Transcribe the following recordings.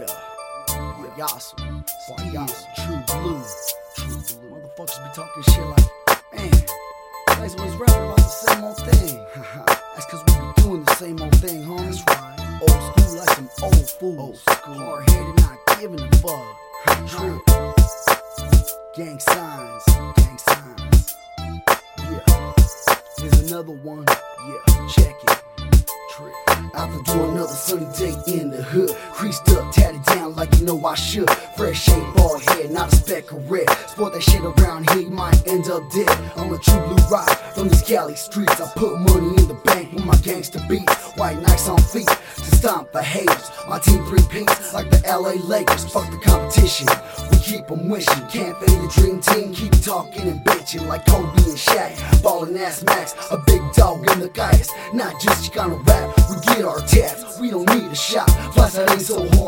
Payaso. Payaso. True blue. True blue. Motherfuckers be talking shit like, man, guys always rapping about the same old thing. That's cause we be doing the same old thing, homie. That's right. Old school like some old fools. Old school. Hard headed, not giving a fuck. True. Gang signs. Gang signs. Yeah. Here's another one. Yeah. Check it. Trip. Out the door, another sunny day I should. Fresh shape, bald head, not a speck of red. Sport that shit around here, you might end up dead. I'm a true blue rock from these Cali streets. I put money in the bank with my gangster beats. White Nikes on feet to stomp the haters. My team three peats like the LA Lakers. Fuck the competition. We keep 'em wishing. Can't fade the dream team. Keep talking and bitching like Kobe and Shaq. Ballin' ass Max, a big dog in the guys. Not just you gonna rap, we get our taps. We don't need a shot. That ain't so hard.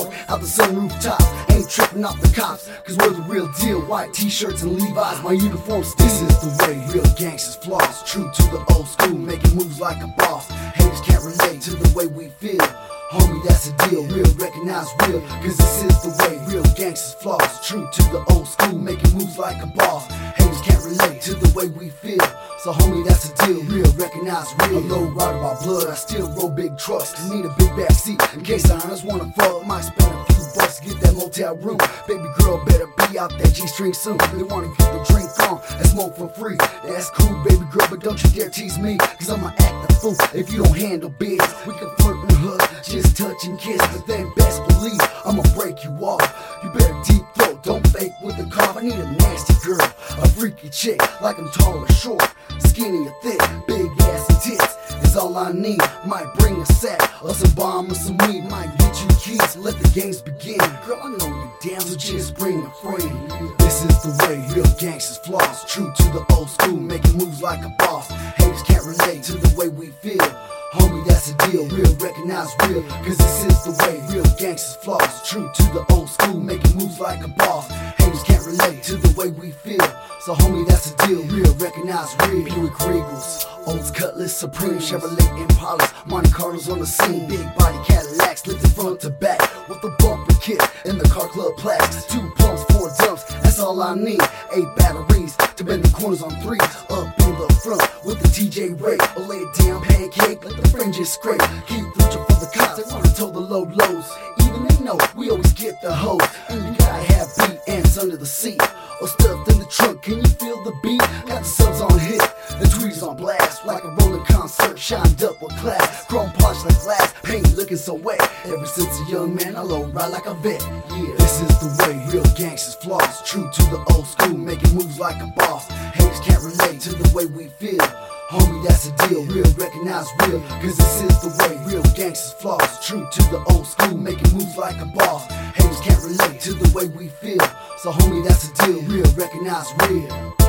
The sunroof tops. Ain't tripping off the cops. Cause we're the real deal. White t-shirts and Levi's. My uniform's This is the way real gangsters floss. True to the old school. Making moves like a boss. Haters can't relate to the way we feel. Homie, that's a deal. Real, recognize real. Cause this is the way real gangsters floss. True to the old school. Making moves like a boss. Haters can't relate to the way we feel. So, homie, that's a deal. Real, recognize real. A low rider by blood. I still roll big trucks. Need a big back seat in case I just wanna fuck. Might spend a few bucks get that motel room. Baby girl better be out that G string soon. They wanna get the drink on and smoke for free. That's cool, baby girl, but don't you dare tease me. Cause I'ma act the fool if you don't handle biz. We can flirt and hug, just touch and kiss. But then best believe I'ma break you off. You better deep throat, don't fake with the cough. I need a nasty girl, a freaky chick, like I'm tall or short, skinny or thick, Need. Might bring a sack or some bomb or some weed. Might get you keys. Let the games begin. Girl, I know you damn, so just bring a friend. This is the way real gangsters floss. True to the old school, making moves like a boss. Haters can't relate to the way we feel. Homie, that's a deal. Real, recognize real. Cause this is the way real gangsters floss. True to the old school, making moves like a boss. Haters can't relate to the way we feel. So, homie, that's a deal. Real, recognize real. Buick Regals, Olds Cutlass Supreme, Chevrolet Impalas, Monte Carlos on the scene. Big body Cadillacs, lifted front to back with the bumper kit and the car club plaques. Two pumps, four dumps, that's all I need. Eight batteries bend the corners on three. Up in the front with the TJ Ray. Or lay it down, pancake, let the fringes scrape. Keep reaching for the cops, they wanna tow the low lows. Even they know we always get the hose. And you gotta have beat ants under the seat. Or stuffed in the trunk, can you feel the beat? Got the subs on hit, tweets on blast. Like a rolling concert, shined up with class. Chrome polished like glass, paint looking so wet. Ever since a young man, I low ride like a vet. Yeah, this is the way real gangsters floss. True to the old school, making moves like a boss. Haters can't relate to the way we feel. Homie, that's a deal. Real, recognize real. Cause this is the way real gangsters floss. True to the old school, making moves like a boss. Haters can't relate to the way we feel. So, homie, that's a deal. Real, recognize real.